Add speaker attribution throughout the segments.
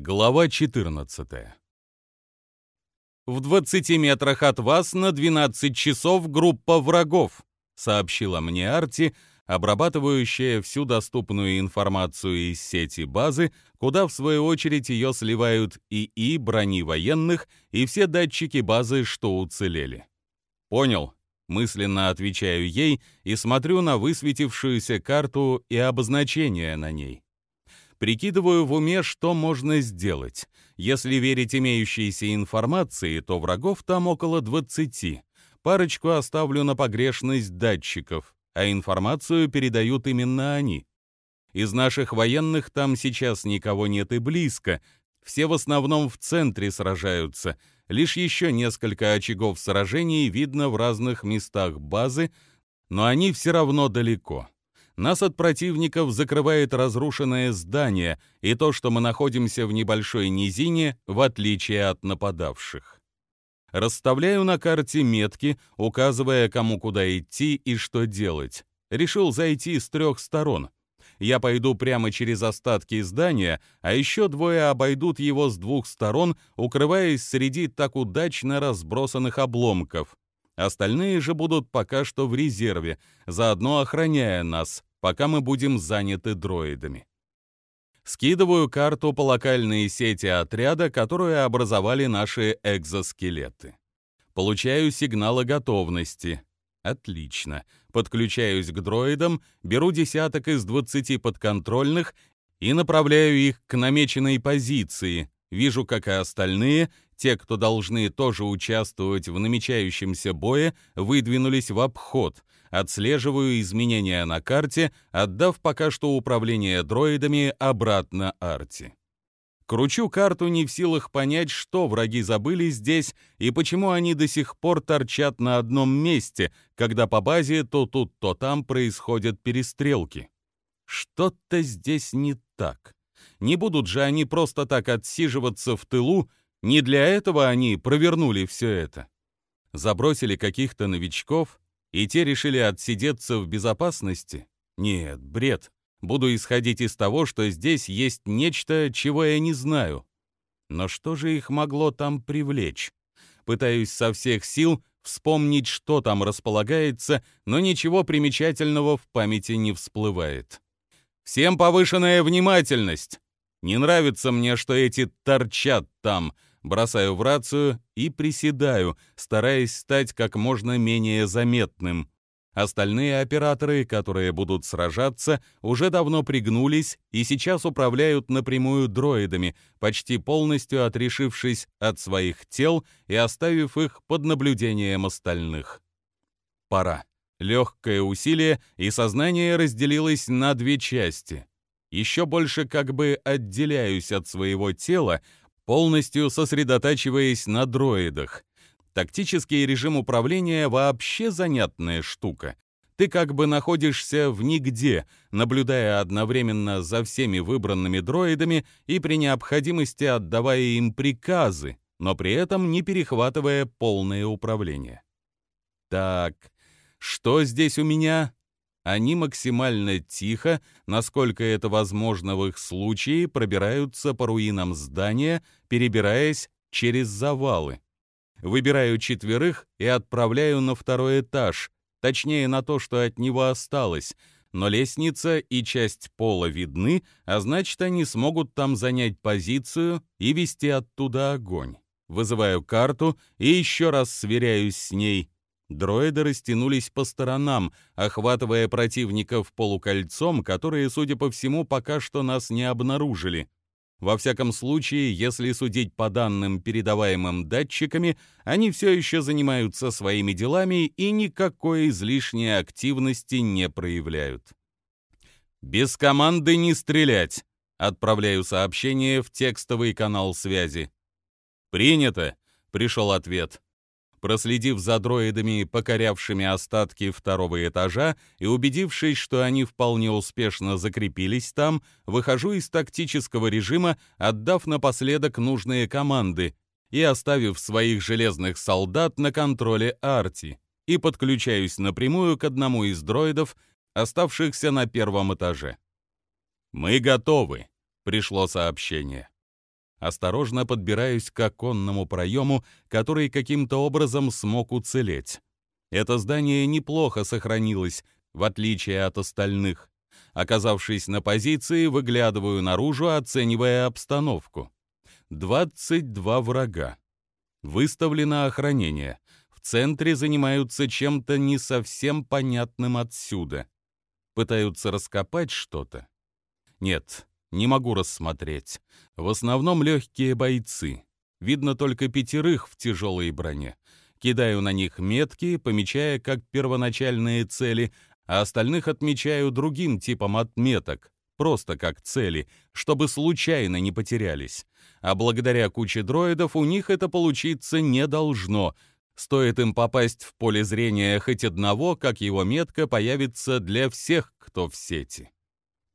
Speaker 1: Глава 14 «В 20 метрах от вас на 12 часов группа врагов», сообщила мне Арти, обрабатывающая всю доступную информацию из сети базы, куда в свою очередь ее сливают ИИ, брони военных и все датчики базы, что уцелели. «Понял», — мысленно отвечаю ей и смотрю на высветившуюся карту и обозначения на ней. Прикидываю в уме, что можно сделать. Если верить имеющейся информации, то врагов там около 20. Парочку оставлю на погрешность датчиков, а информацию передают именно они. Из наших военных там сейчас никого нет и близко. Все в основном в центре сражаются. Лишь еще несколько очагов сражений видно в разных местах базы, но они все равно далеко. Нас от противников закрывает разрушенное здание и то, что мы находимся в небольшой низине, в отличие от нападавших. Расставляю на карте метки, указывая, кому куда идти и что делать. Решил зайти с трех сторон. Я пойду прямо через остатки здания, а еще двое обойдут его с двух сторон, укрываясь среди так удачно разбросанных обломков. Остальные же будут пока что в резерве, заодно охраняя нас, пока мы будем заняты дроидами. Скидываю карту по локальной сети отряда, которую образовали наши экзоскелеты. Получаю сигнал о готовности. Отлично. Подключаюсь к дроидам, беру десяток из 20 подконтрольных и направляю их к намеченной позиции. Вижу, как и остальные, те, кто должны тоже участвовать в намечающемся бое, выдвинулись в обход — отслеживаю изменения на карте, отдав пока что управление дроидами обратно Арти. Кручу карту не в силах понять, что враги забыли здесь и почему они до сих пор торчат на одном месте, когда по базе то тут, то там происходят перестрелки. Что-то здесь не так. Не будут же они просто так отсиживаться в тылу, не для этого они провернули все это. Забросили каких-то новичков, и те решили отсидеться в безопасности? Нет, бред. Буду исходить из того, что здесь есть нечто, чего я не знаю. Но что же их могло там привлечь? Пытаюсь со всех сил вспомнить, что там располагается, но ничего примечательного в памяти не всплывает. Всем повышенная внимательность! Не нравится мне, что эти торчат там — бросаю в рацию и приседаю, стараясь стать как можно менее заметным. Остальные операторы, которые будут сражаться, уже давно пригнулись и сейчас управляют напрямую дроидами, почти полностью отрешившись от своих тел и оставив их под наблюдением остальных. Пора. Легкое усилие, и сознание разделилось на две части. Еще больше как бы отделяюсь от своего тела, полностью сосредотачиваясь на дроидах. Тактический режим управления вообще занятная штука. Ты как бы находишься в нигде, наблюдая одновременно за всеми выбранными дроидами и при необходимости отдавая им приказы, но при этом не перехватывая полное управление. Так, что здесь у меня? Они максимально тихо, насколько это возможно в их случае, пробираются по руинам здания, перебираясь через завалы. Выбираю четверых и отправляю на второй этаж, точнее на то, что от него осталось, но лестница и часть пола видны, а значит, они смогут там занять позицию и вести оттуда огонь. Вызываю карту и еще раз сверяюсь с ней. Дроиды растянулись по сторонам, охватывая противников полукольцом, которые, судя по всему, пока что нас не обнаружили. Во всяком случае, если судить по данным, передаваемым датчиками, они все еще занимаются своими делами и никакой излишней активности не проявляют. «Без команды не стрелять!» Отправляю сообщение в текстовый канал связи. «Принято!» — пришел ответ. Проследив за дроидами, покорявшими остатки второго этажа, и убедившись, что они вполне успешно закрепились там, выхожу из тактического режима, отдав напоследок нужные команды и оставив своих железных солдат на контроле Арти, и подключаюсь напрямую к одному из дроидов, оставшихся на первом этаже. «Мы готовы», — пришло сообщение. Осторожно подбираюсь к оконному проему, который каким-то образом смог уцелеть. Это здание неплохо сохранилось, в отличие от остальных. Оказавшись на позиции, выглядываю наружу, оценивая обстановку. 22 врага. Выставлено охранение. В центре занимаются чем-то не совсем понятным отсюда. Пытаются раскопать что-то. Нет, не могу рассмотреть. В основном легкие бойцы. Видно только пятерых в тяжелой броне. Кидаю на них метки, помечая как первоначальные цели, а остальных отмечаю другим типом отметок, просто как цели, чтобы случайно не потерялись. А благодаря куче дроидов у них это получиться не должно. Стоит им попасть в поле зрения хоть одного, как его метка появится для всех, кто в сети.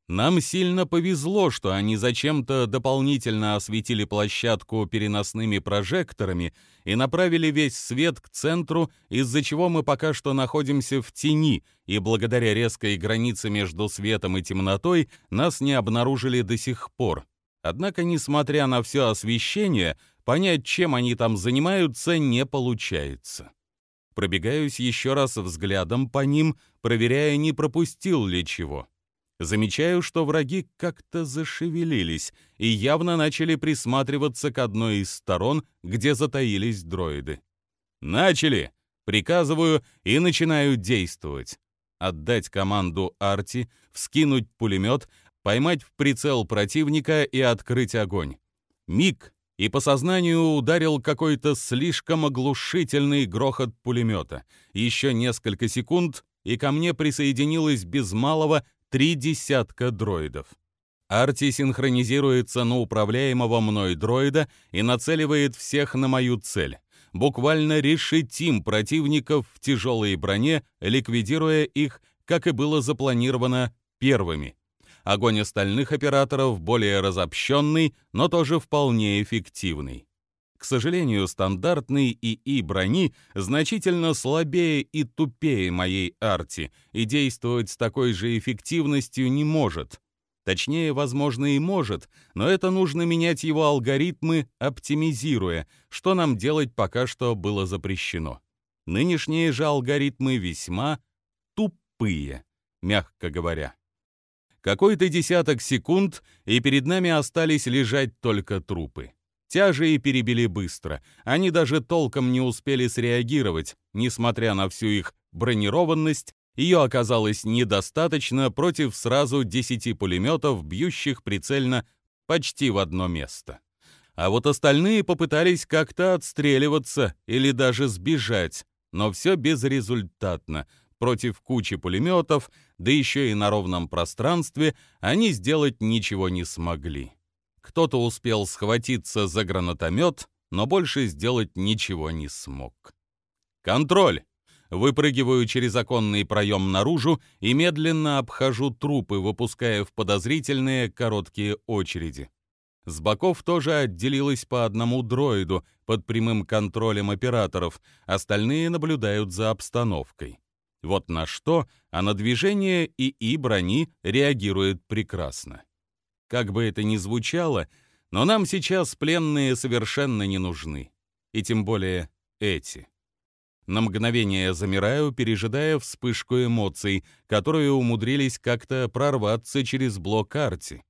Speaker 1: Нам сильно повезло, что они зачем-то дополнительно осветили площадку переносными прожекторами и направили весь свет к центру, из-за чего мы пока что находимся в тени, и благодаря резкой границе между светом и темнотой нас не обнаружили до сих пор. Однако, несмотря на все освещение, понять, чем они там занимаются, не получается. Пробегаюсь еще раз взглядом по ним, проверяя, не пропустил ли чего. Замечаю, что враги как-то зашевелились и явно начали присматриваться к одной из сторон, где затаились дроиды. «Начали!» — приказываю и начинаю действовать. Отдать команду Арти, вскинуть пулемет, поймать в прицел противника и открыть огонь. Миг, и по сознанию ударил какой-то слишком оглушительный грохот пулемета. Еще несколько секунд, и ко мне присоединилось без малого три десятка дроидов. Арти синхронизируется на управляемого мной дроида и нацеливает всех на мою цель. Буквально решетим противников в тяжелой броне, ликвидируя их, как и было запланировано, первыми. Огонь остальных операторов более разобщенный, но тоже вполне эффективный. К сожалению, стандартный ИИ брони значительно слабее и тупее моей арти и действовать с такой же эффективностью не может. Точнее, возможно, и может, но это нужно менять его алгоритмы, оптимизируя, что нам делать пока что было запрещено. Нынешние же алгоритмы весьма тупые, мягко говоря. Какой-то десяток секунд, и перед нами остались лежать только трупы. Тяжи перебили быстро. Они даже толком не успели среагировать. Несмотря на всю их бронированность, ее оказалось недостаточно против сразу десяти пулеметов, бьющих прицельно почти в одно место. А вот остальные попытались как-то отстреливаться или даже сбежать, но все безрезультатно. Против кучи пулеметов, да еще и на ровном пространстве, они сделать ничего не смогли. Кто-то успел схватиться за гранатомет, но больше сделать ничего не смог. «Контроль!» Выпрыгиваю через оконный проем наружу и медленно обхожу трупы, выпуская в подозрительные короткие очереди. С боков тоже отделилось по одному дроиду под прямым контролем операторов, остальные наблюдают за обстановкой. Вот на что, а на движение ИИ брони реагирует прекрасно. Как бы это ни звучало, но нам сейчас пленные совершенно не нужны. И тем более эти. На мгновение замираю, пережидая вспышку эмоций, которые умудрились как-то прорваться через блок арти.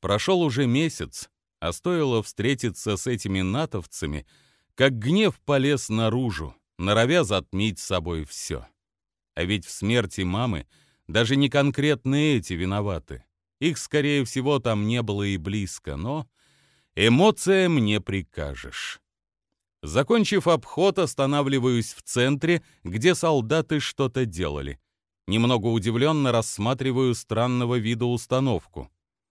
Speaker 1: Прошел уже месяц, а стоило встретиться с этими натовцами, как гнев полез наружу, норовя затмить собой все. А ведь в смерти мамы даже не конкретно эти виноваты. Их, скорее всего, там не было и близко, но эмоциям не прикажешь. Закончив обход, останавливаюсь в центре, где солдаты что-то делали. Немного удивленно рассматриваю странного вида установку.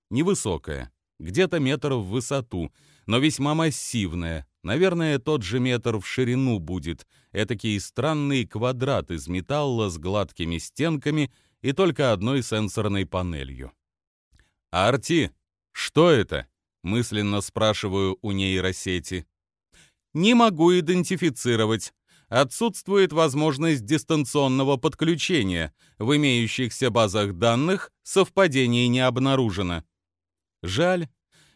Speaker 1: Невысокая, где-то метр в высоту, но весьма массивная. Наверное, тот же метр в ширину будет. Этакий странный квадрат из металла с гладкими стенками и только одной сенсорной панелью. «Арти, что это?» — мысленно спрашиваю у нейросети. «Не могу идентифицировать. Отсутствует возможность дистанционного подключения. В имеющихся базах данных совпадений не обнаружено». Жаль.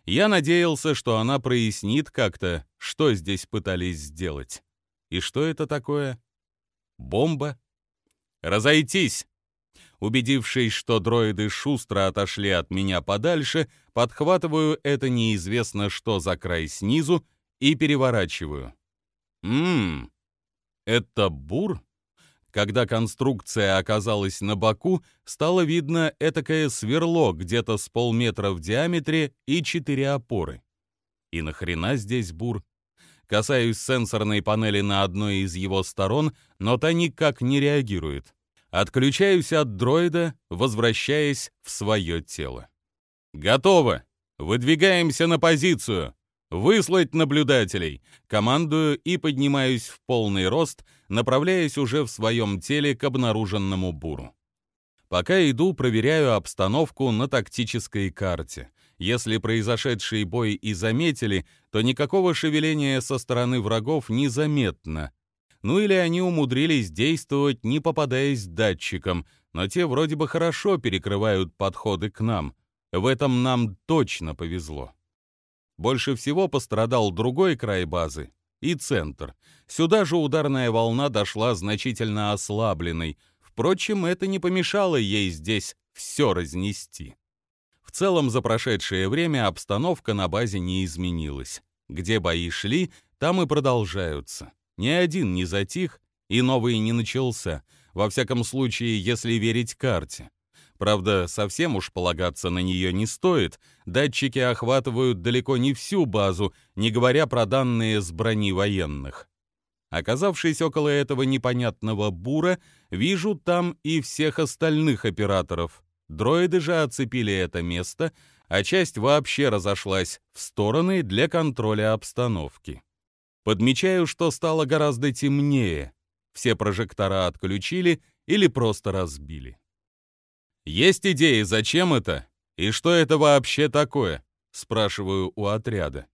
Speaker 1: Я надеялся, что она прояснит как-то, что здесь пытались сделать. И что это такое? Бомба? Разойтись! Убедившись, что дроиды шустро отошли от меня подальше, подхватываю это неизвестно что за край снизу и переворачиваю. Ммм, это бур? Когда конструкция оказалась на боку, стало видно этакое сверло где-то с полметра в диаметре и четыре опоры. И нахрена здесь бур? Касаюсь сенсорной панели на одной из его сторон, но та никак не реагирует. Отключаюсь от дроида, возвращаясь в свое тело. «Готово! Выдвигаемся на позицию! Выслать наблюдателей!» Командую и поднимаюсь в полный рост, направляясь уже в своем теле к обнаруженному буру. Пока иду, проверяю обстановку на тактической карте. Если произошедший бой и заметили, то никакого шевеления со стороны врагов незаметно. Ну или они умудрились действовать, не попадаясь датчикам, но те вроде бы хорошо перекрывают подходы к нам. В этом нам точно повезло. Больше всего пострадал другой край базы и центр. Сюда же ударная волна дошла значительно ослабленной. Впрочем, это не помешало ей здесь все разнести. В целом, за прошедшее время обстановка на базе не изменилась. Где бои шли, там и продолжаются. Ни один не затих, и новый не начался, во всяком случае, если верить карте. Правда, совсем уж полагаться на нее не стоит. Датчики охватывают далеко не всю базу, не говоря про данные с брони военных. Оказавшись около этого непонятного бура, вижу там и всех остальных операторов. Дроиды же оцепили это место, а часть вообще разошлась в стороны для контроля обстановки. Подмечаю, что стало гораздо темнее. Все прожектора отключили или просто разбили. «Есть идеи, зачем это? И что это вообще такое?» — спрашиваю у отряда.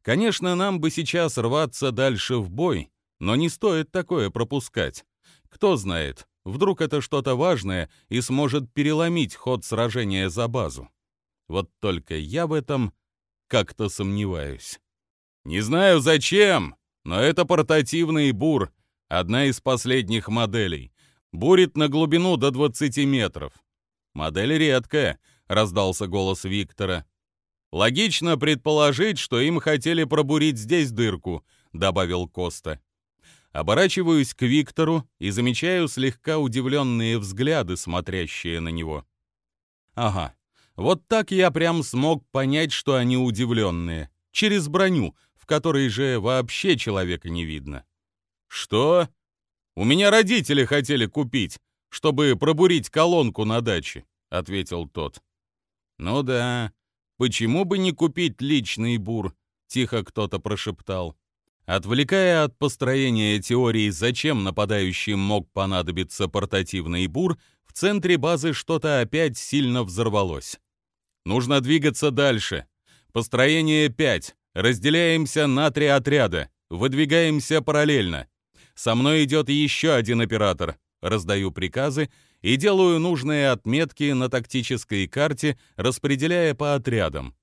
Speaker 1: «Конечно, нам бы сейчас рваться дальше в бой, но не стоит такое пропускать. Кто знает, вдруг это что-то важное и сможет переломить ход сражения за базу. Вот только я в этом как-то сомневаюсь. Не знаю зачем, но это портативный бур, одна из последних моделей. Бурит на глубину до 20 метров. «Модель редкая», — раздался голос Виктора. «Логично предположить, что им хотели пробурить здесь дырку», — добавил Коста. Оборачиваюсь к Виктору и замечаю слегка удивленные взгляды, смотрящие на него. Ага, вот так я прям смог понять, что они удивленные. Через броню, которой же вообще человека не видно. «Что? У меня родители хотели купить чтобы пробурить колонку на даче», — ответил тот. «Ну да, почему бы не купить личный бур?» — тихо кто-то прошептал. Отвлекая от построения теории, зачем нападающим мог понадобиться портативный бур, в центре базы что-то опять сильно взорвалось. Нужно двигаться дальше. Построение 5. Разделяемся на три отряда. Выдвигаемся параллельно. Со мной идет еще один оператор раздаю приказы и делаю нужные отметки на тактической карте, распределяя по отрядам.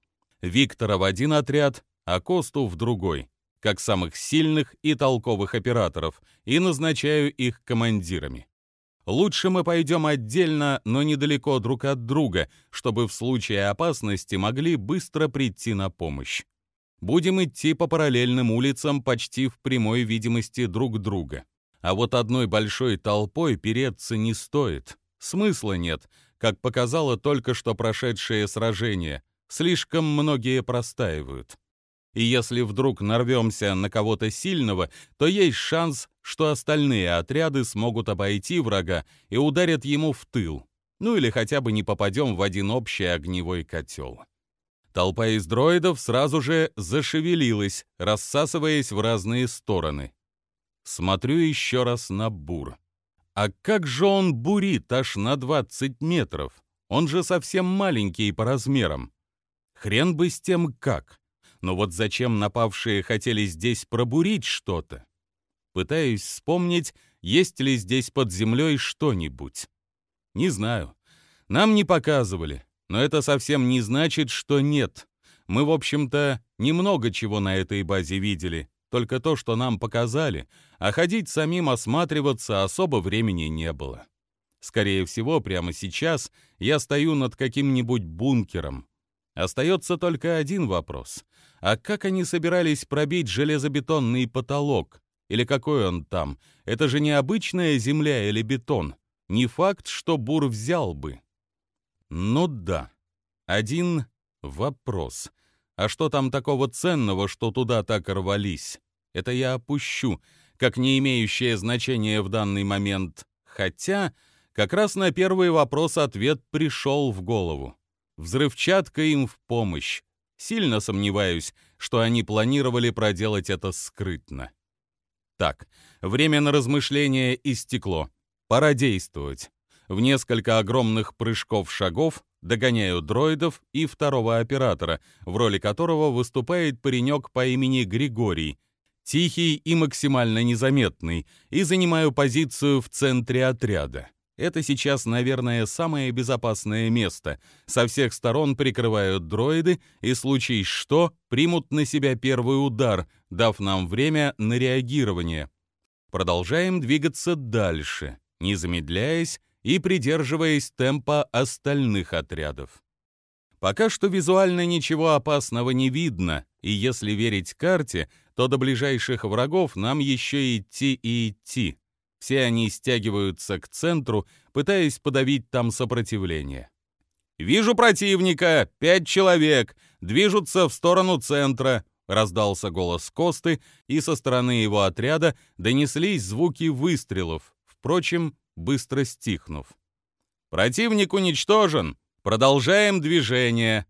Speaker 1: Виктора в один отряд, а Косту в другой, как самых сильных и толковых операторов, и назначаю их командирами. Лучше мы пойдем отдельно, но недалеко друг от друга, чтобы в случае опасности могли быстро прийти на помощь. Будем идти по параллельным улицам почти в прямой видимости друг друга. А вот одной большой толпой переться не стоит. Смысла нет, как показало только что прошедшее сражение. Слишком многие простаивают. И если вдруг нарвемся на кого-то сильного, то есть шанс, что остальные отряды смогут обойти врага и ударят ему в тыл. Ну или хотя бы не попадем в один общий огневой котел. Толпа из дроидов сразу же зашевелилась, рассасываясь в разные стороны. Смотрю еще раз на бур. А как же он бурит аж на 20 метров? Он же совсем маленький по размерам. Хрен бы с тем как. Но вот зачем напавшие хотели здесь пробурить что-то? Пытаюсь вспомнить, есть ли здесь под землей что-нибудь. Не знаю. Нам не показывали, но это совсем не значит, что нет. Мы, в общем-то, немного чего на этой базе видели, только то, что нам показали, а ходить самим осматриваться особо времени не было. Скорее всего, прямо сейчас я стою над каким-нибудь бункером. Остается только один вопрос. А как они собирались пробить железобетонный потолок? Или какой он там? Это же не обычная земля или бетон. Не факт, что Бур взял бы. Ну да. Один вопрос. А что там такого ценного, что туда так рвались? Это я опущу, как не имеющее значения в данный момент. Хотя, как раз на первый вопрос ответ пришел в голову. Взрывчатка им в помощь. Сильно сомневаюсь, что они планировали проделать это скрытно. Так, время на размышление истекло. Пора действовать. В несколько огромных прыжков шагов догоняю дроидов и второго оператора, в роли которого выступает паренек по имени Григорий, тихий и максимально незаметный, и занимаю позицию в центре отряда. Это сейчас, наверное, самое безопасное место. Со всех сторон прикрывают дроиды и, случай что, примут на себя первый удар, дав нам время на реагирование. Продолжаем двигаться дальше, не замедляясь и придерживаясь темпа остальных отрядов. Пока что визуально ничего опасного не видно, и если верить карте, то до ближайших врагов нам еще идти и идти. Все они стягиваются к центру, пытаясь подавить там сопротивление. «Вижу противника! Пять человек! Движутся в сторону центра!» — раздался голос Косты, и со стороны его отряда донеслись звуки выстрелов, впрочем, быстро стихнув. «Противник уничтожен! Продолжаем движение!»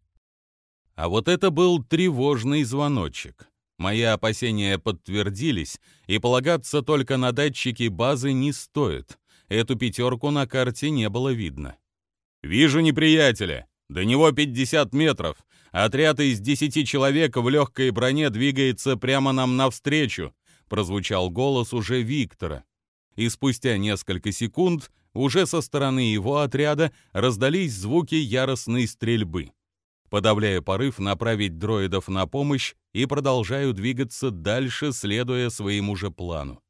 Speaker 1: А вот это был тревожный звоночек. Мои опасения подтвердились, и полагаться только на датчики базы не стоит. Эту пятерку на карте не было видно. «Вижу неприятеля. До него 50 метров. Отряд из 10 человек в легкой броне двигается прямо нам навстречу», прозвучал голос уже Виктора. И спустя несколько секунд уже со стороны его отряда раздались звуки яростной стрельбы. Подавляя порыв направить дроидов на помощь и продолжаю двигаться дальше, следуя своему же плану.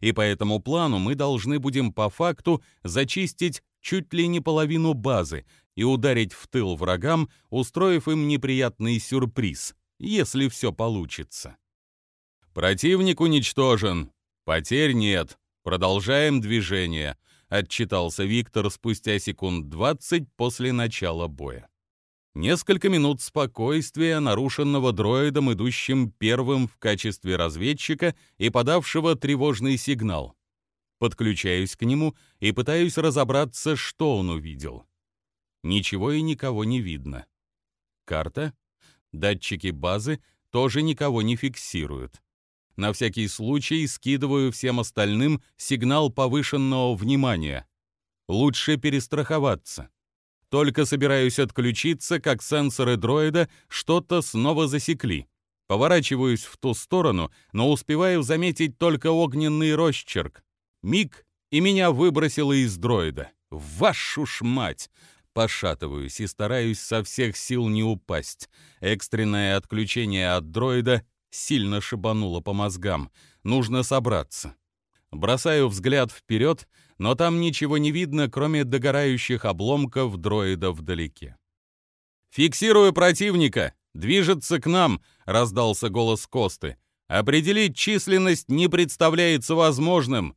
Speaker 1: И по этому плану мы должны будем по факту зачистить чуть ли не половину базы и ударить в тыл врагам, устроив им неприятный сюрприз, если все получится. «Противник уничтожен. Потерь нет. Продолжаем движение», — отчитался Виктор спустя секунд 20 после начала боя. Несколько минут спокойствия, нарушенного дроидом, идущим первым в качестве разведчика и подавшего тревожный сигнал. Подключаюсь к нему и пытаюсь разобраться, что он увидел. Ничего и никого не видно. Карта, датчики базы тоже никого не фиксируют. На всякий случай скидываю всем остальным сигнал повышенного внимания. Лучше перестраховаться. Только собираюсь отключиться, как сенсоры дроида что-то снова засекли. Поворачиваюсь в ту сторону, но успеваю заметить только огненный росчерк. Миг, и меня выбросило из дроида. Вашу ж мать! Пошатываюсь и стараюсь со всех сил не упасть. Экстренное отключение от дроида сильно шибануло по мозгам. Нужно собраться. Бросаю взгляд вперед, но там ничего не видно, кроме догорающих обломков дроида вдалеке. «Фиксирую противника! Движется к нам!» — раздался голос Косты. «Определить численность не представляется возможным!»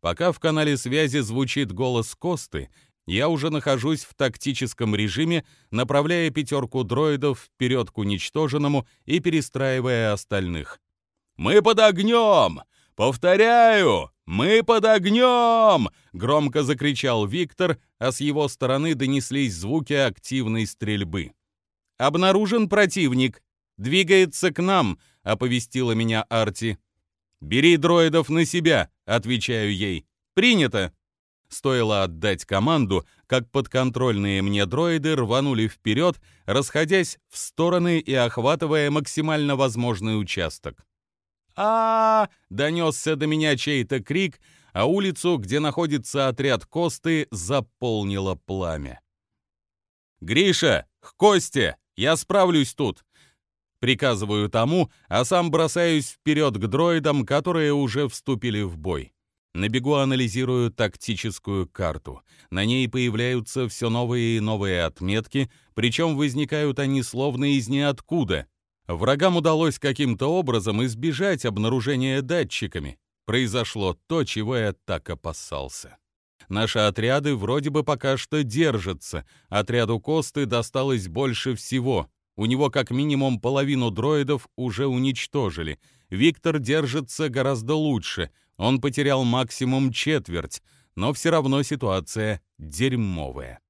Speaker 1: Пока в канале связи звучит голос Косты, я уже нахожусь в тактическом режиме, направляя пятерку дроидов вперед к уничтоженному и перестраивая остальных. «Мы под огнем! Повторяю, мы под огнем!» — громко закричал Виктор, а с его стороны донеслись звуки активной стрельбы. «Обнаружен противник. Двигается к нам», — оповестила меня Арти. «Бери дроидов на себя», — отвечаю ей. «Принято». Стоило отдать команду, как подконтрольные мне дроиды рванули вперед, расходясь в стороны и охватывая максимально возможный участок. а, донесся до меня чей-то крик, а улицу, где находится отряд Косты, заполнило пламя. «Гриша! К Косте! Я справлюсь тут!» Приказываю тому, а сам бросаюсь вперед к дроидам, которые уже вступили в бой. На бегу анализирую тактическую карту. На ней появляются все новые и новые отметки, причем возникают они словно из ниоткуда. Врагам удалось каким-то образом избежать обнаружения датчиками. Произошло то, чего я так опасался. Наши отряды вроде бы пока что держатся. Отряду Косты досталось больше всего. У него как минимум половину дроидов уже уничтожили. Виктор держится гораздо лучше. Он потерял максимум четверть, но все равно ситуация дерьмовая.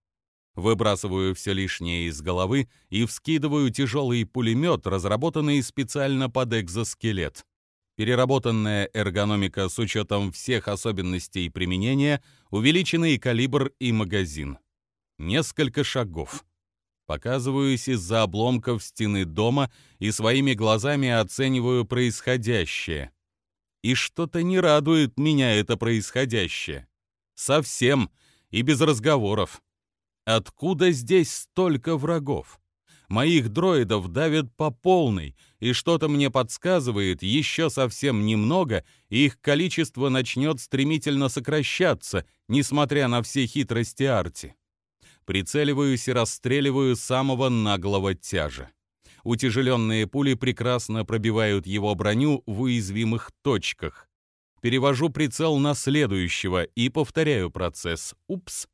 Speaker 1: Выбрасываю все лишнее из головы и вскидываю тяжелый пулемет, разработанный специально под экзоскелет. Переработанная эргономика с учетом всех особенностей применения, увеличенный калибр и магазин. Несколько шагов. Показываюсь из-за обломков стены дома и своими глазами оцениваю происходящее. И что-то не радует меня это происходящее. Совсем и без разговоров. Откуда здесь столько врагов? Моих дроидов давят по полной, и что-то мне подсказывает, еще совсем немного, и их количество начнет стремительно сокращаться, несмотря на все хитрости Арти. Прицеливаюсь и расстреливаю самого наглого тяжа. Утяжеленные пули прекрасно пробивают его броню в уязвимых точках. Перевожу прицел на следующего и повторяю процесс. Упс,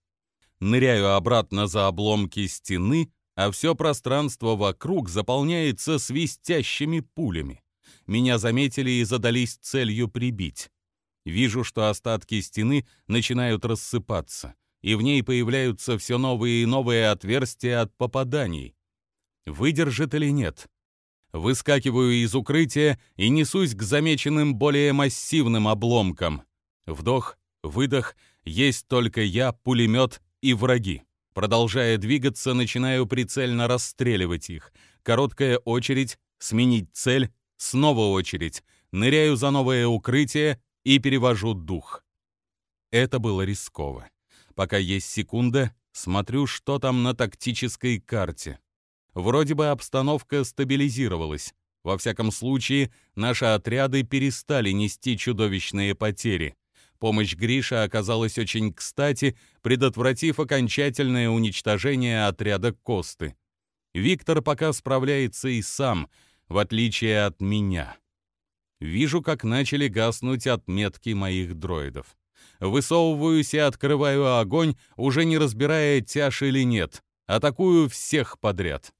Speaker 1: ныряю обратно за обломки стены, а все пространство вокруг заполняется свистящими пулями. Меня заметили и задались целью прибить. Вижу, что остатки стены начинают рассыпаться, и в ней появляются все новые и новые отверстия от попаданий. Выдержит или нет? Выскакиваю из укрытия и несусь к замеченным более массивным обломкам. Вдох, выдох, есть только я, пулемет и враги. Продолжая двигаться, начинаю прицельно расстреливать их. Короткая очередь, сменить цель, снова очередь. Ныряю за новое укрытие и перевожу дух. Это было рисково. Пока есть секунда, смотрю, что там на тактической карте. Вроде бы обстановка стабилизировалась. Во всяком случае, наши отряды перестали нести чудовищные потери. Помощь Гриша оказалась очень кстати, предотвратив окончательное уничтожение отряда Косты. Виктор пока справляется и сам, в отличие от меня. Вижу, как начали гаснуть отметки моих дроидов. Высовываюсь и открываю огонь, уже не разбирая, тяж или нет. Атакую всех подряд.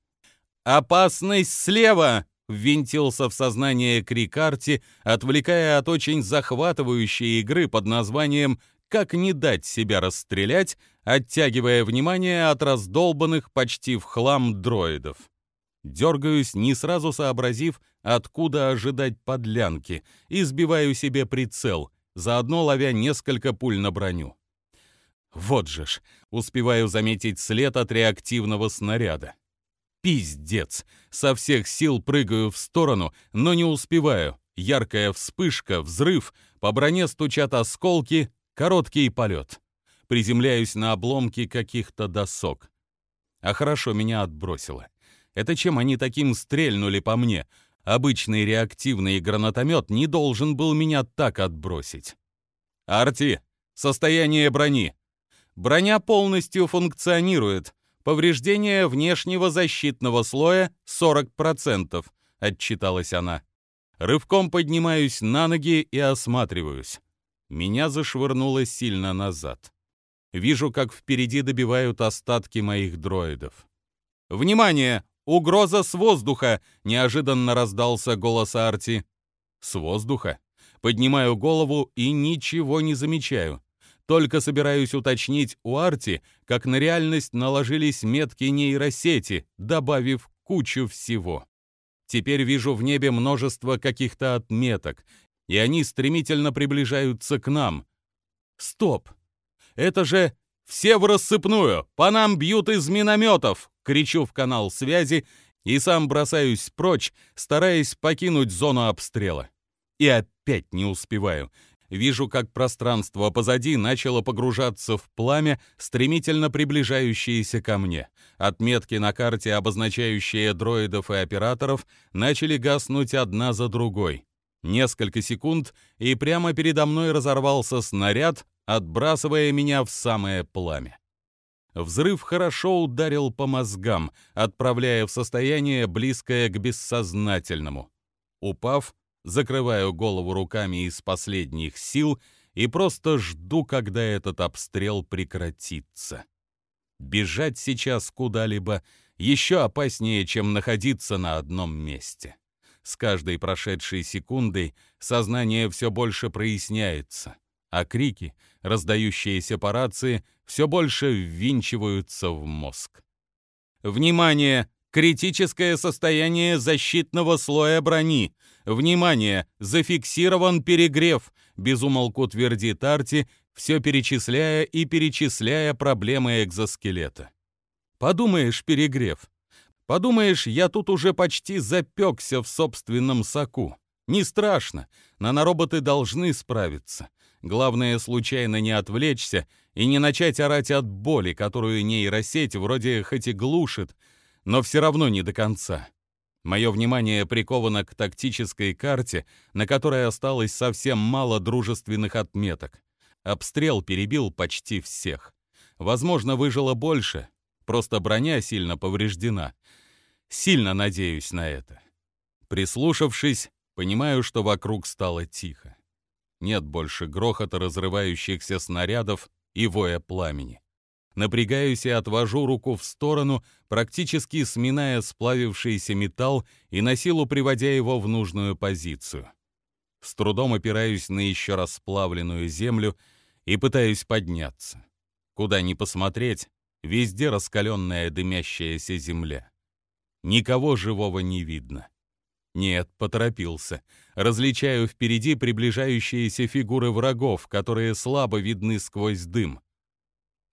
Speaker 1: «Опасность слева!» ввинтился в сознание Крикарти, отвлекая от очень захватывающей игры под названием «Как не дать себя расстрелять», оттягивая внимание от раздолбанных почти в хлам дроидов. Дергаюсь, не сразу сообразив, откуда ожидать подлянки, и сбиваю себе прицел, заодно ловя несколько пуль на броню. Вот же ж, успеваю заметить след от реактивного снаряда. Пиздец! Со всех сил прыгаю в сторону, но не успеваю. Яркая вспышка, взрыв, по броне стучат осколки, короткий полет. Приземляюсь на обломки каких-то досок. А хорошо меня отбросило. Это чем они таким стрельнули по мне? Обычный реактивный гранатомет не должен был меня так отбросить. «Арти, состояние брони!» «Броня полностью функционирует», Повреждение внешнего защитного слоя 40%, отчиталась она. Рывком поднимаюсь на ноги и осматриваюсь. Меня зашвырнуло сильно назад. Вижу, как впереди добивают остатки моих дроидов. «Внимание! Угроза с воздуха!» — неожиданно раздался голос Арти. «С воздуха?» Поднимаю голову и ничего не замечаю. Только собираюсь уточнить у Арти, как на реальность наложились метки нейросети, добавив кучу всего. Теперь вижу в небе множество каких-то отметок, и они стремительно приближаются к нам. Стоп! Это же все в рассыпную! По нам бьют из минометов! Кричу в канал связи и сам бросаюсь прочь, стараясь покинуть зону обстрела. И опять не успеваю. Вижу, как пространство позади начало погружаться в пламя, стремительно приближающееся ко мне. Отметки на карте, обозначающие дроидов и операторов, начали гаснуть одна за другой. Несколько секунд, и прямо передо мной разорвался снаряд, отбрасывая меня в самое пламя. Взрыв хорошо ударил по мозгам, отправляя в состояние, близкое к бессознательному. Упав, закрываю голову руками из последних сил и просто жду, когда этот обстрел прекратится. Бежать сейчас куда-либо еще опаснее, чем находиться на одном месте. С каждой прошедшей секундой сознание все больше проясняется, а крики, раздающиеся по рации, все больше ввинчиваются в мозг. «Внимание! Критическое состояние защитного слоя брони! Внимание! Зафиксирован перегрев!» — безумолку твердит Арти, все перечисляя и перечисляя проблемы экзоскелета. «Подумаешь, перегрев. Подумаешь, я тут уже почти запекся в собственном соку. Не страшно, нанороботы должны справиться. Главное, случайно не отвлечься и не начать орать от боли, которую нейросеть вроде хоть и глушит, но все равно не до конца. Мое внимание приковано к тактической карте, на которой осталось совсем мало дружественных отметок. Обстрел перебил почти всех. Возможно, выжило больше, просто броня сильно повреждена. Сильно надеюсь на это. Прислушавшись, понимаю, что вокруг стало тихо. Нет больше грохота разрывающихся снарядов и воя пламени. Напрягаюсь и отвожу руку в сторону, практически сминая сплавившийся металл и на силу приводя его в нужную позицию. С трудом опираюсь на еще расплавленную землю и пытаюсь подняться. Куда ни посмотреть, везде раскаленная дымящаяся земля. Никого живого не видно. Нет, поторопился. Различаю впереди приближающиеся фигуры врагов, которые слабо видны сквозь дым.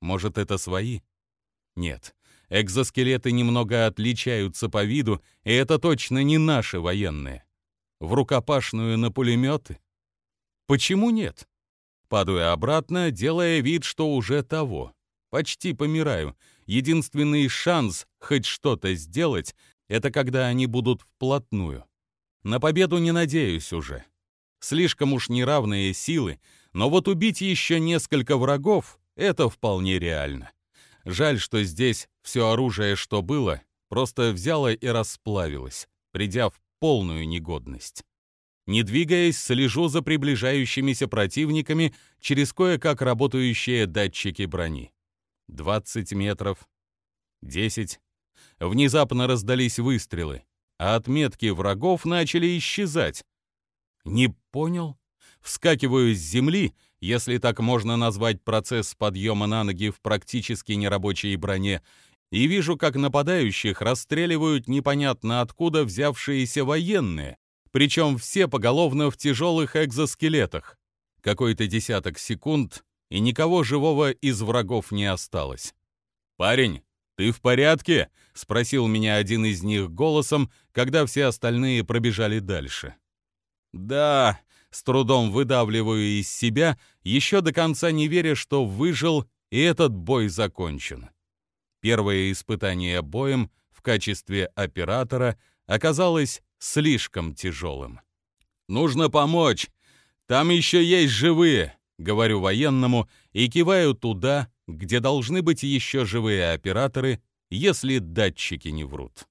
Speaker 1: Может, это свои? Нет. Экзоскелеты немного отличаются по виду, и это точно не наши военные. В рукопашную на пулеметы? Почему нет? Падаю обратно, делая вид, что уже того. Почти помираю. Единственный шанс хоть что-то сделать — это когда они будут вплотную. На победу не надеюсь уже. Слишком уж неравные силы, но вот убить еще несколько врагов — это вполне реально. Жаль, что здесь все оружие, что было, просто взяло и расплавилось, придя в полную негодность. Не двигаясь, слежу за приближающимися противниками через кое-как работающие датчики брони. 20 метров, 10. Внезапно раздались выстрелы а отметки врагов начали исчезать. Не понял? Вскакиваю с земли, если так можно назвать процесс подъема на ноги в практически нерабочей броне, и вижу, как нападающих расстреливают непонятно откуда взявшиеся военные, причем все поголовно в тяжелых экзоскелетах. Какой-то десяток секунд, и никого живого из врагов не осталось. «Парень, «Ты в порядке?» — спросил меня один из них голосом, когда все остальные пробежали дальше. «Да», — с трудом выдавливаю из себя, еще до конца не веря, что выжил, и этот бой закончен. Первое испытание боем в качестве оператора оказалось слишком тяжелым. «Нужно помочь! Там еще есть живые!» — говорю военному и киваю туда, где должны быть еще живые операторы, если датчики не врут.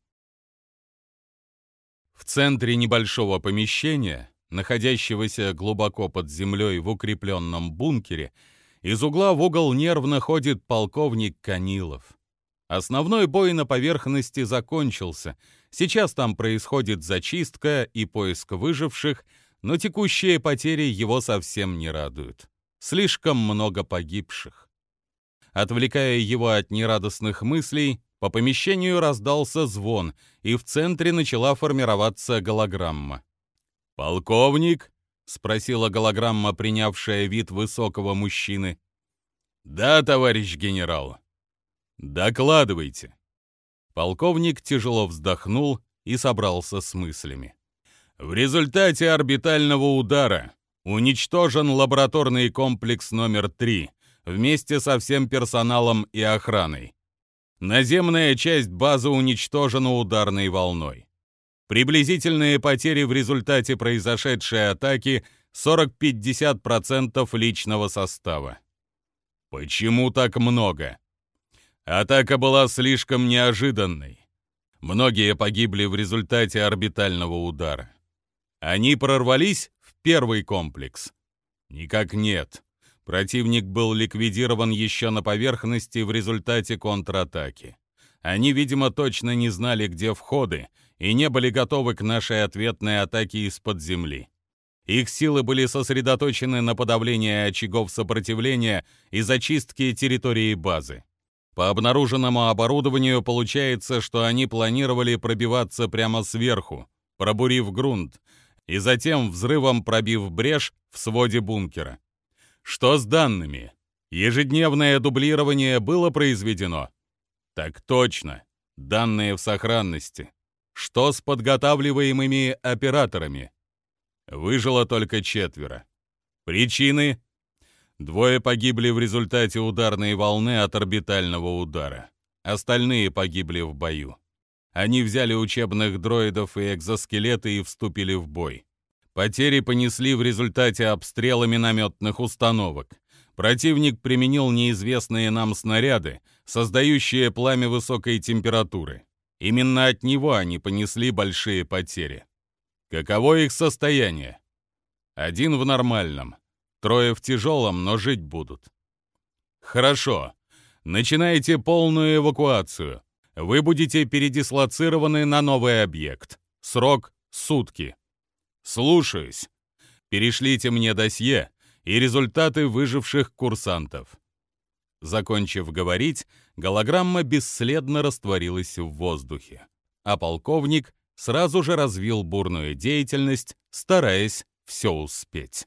Speaker 1: В центре небольшого помещения, находящегося глубоко под землей в укрепленном бункере, из угла в угол нервно ходит полковник Канилов. Основной бой на поверхности закончился. Сейчас там происходит зачистка и поиск выживших, но текущие потери его совсем не радуют. Слишком много погибших. Отвлекая его от нерадостных мыслей, по помещению раздался звон, и в центре начала формироваться голограмма. «Полковник?» — спросила голограмма, принявшая вид высокого мужчины. «Да, товарищ генерал». «Докладывайте». Полковник тяжело вздохнул и собрался с мыслями. В результате орбитального удара Уничтожен лабораторный комплекс номер 3 вместе со всем персоналом и охраной. Наземная часть базы уничтожена ударной волной. Приблизительные потери в результате произошедшей атаки 40-50% личного состава. Почему так много? Атака была слишком неожиданной. Многие погибли в результате орбитального удара. Они прорвались в первый комплекс? Никак нет. Противник был ликвидирован еще на поверхности в результате контратаки. Они, видимо, точно не знали, где входы, и не были готовы к нашей ответной атаке из-под земли. Их силы были сосредоточены на подавлении очагов сопротивления и зачистке территории базы. По обнаруженному оборудованию получается, что они планировали пробиваться прямо сверху, пробурив грунт, и затем взрывом пробив брешь в своде бункера. Что с данными? Ежедневное дублирование было произведено? Так точно. Данные в сохранности. Что с подготавливаемыми операторами? Выжило только четверо. Причины? Двое погибли в результате ударной волны от орбитального удара. Остальные погибли в бою. Они взяли учебных дроидов и экзоскелеты и вступили в бой. Потери понесли в результате обстрела минометных установок. Противник применил неизвестные нам снаряды, создающие пламя высокой температуры. Именно от него они понесли большие потери. Каково их состояние? Один в нормальном, трое в тяжелом, но жить будут. Хорошо. Начинайте полную эвакуацию. Вы будете передислоцированы на новый объект. Срок — сутки. Слушаюсь. Перешлите мне досье и результаты выживших курсантов. Закончив говорить, голограмма бесследно растворилась в воздухе, а полковник сразу же развил бурную деятельность, стараясь все успеть.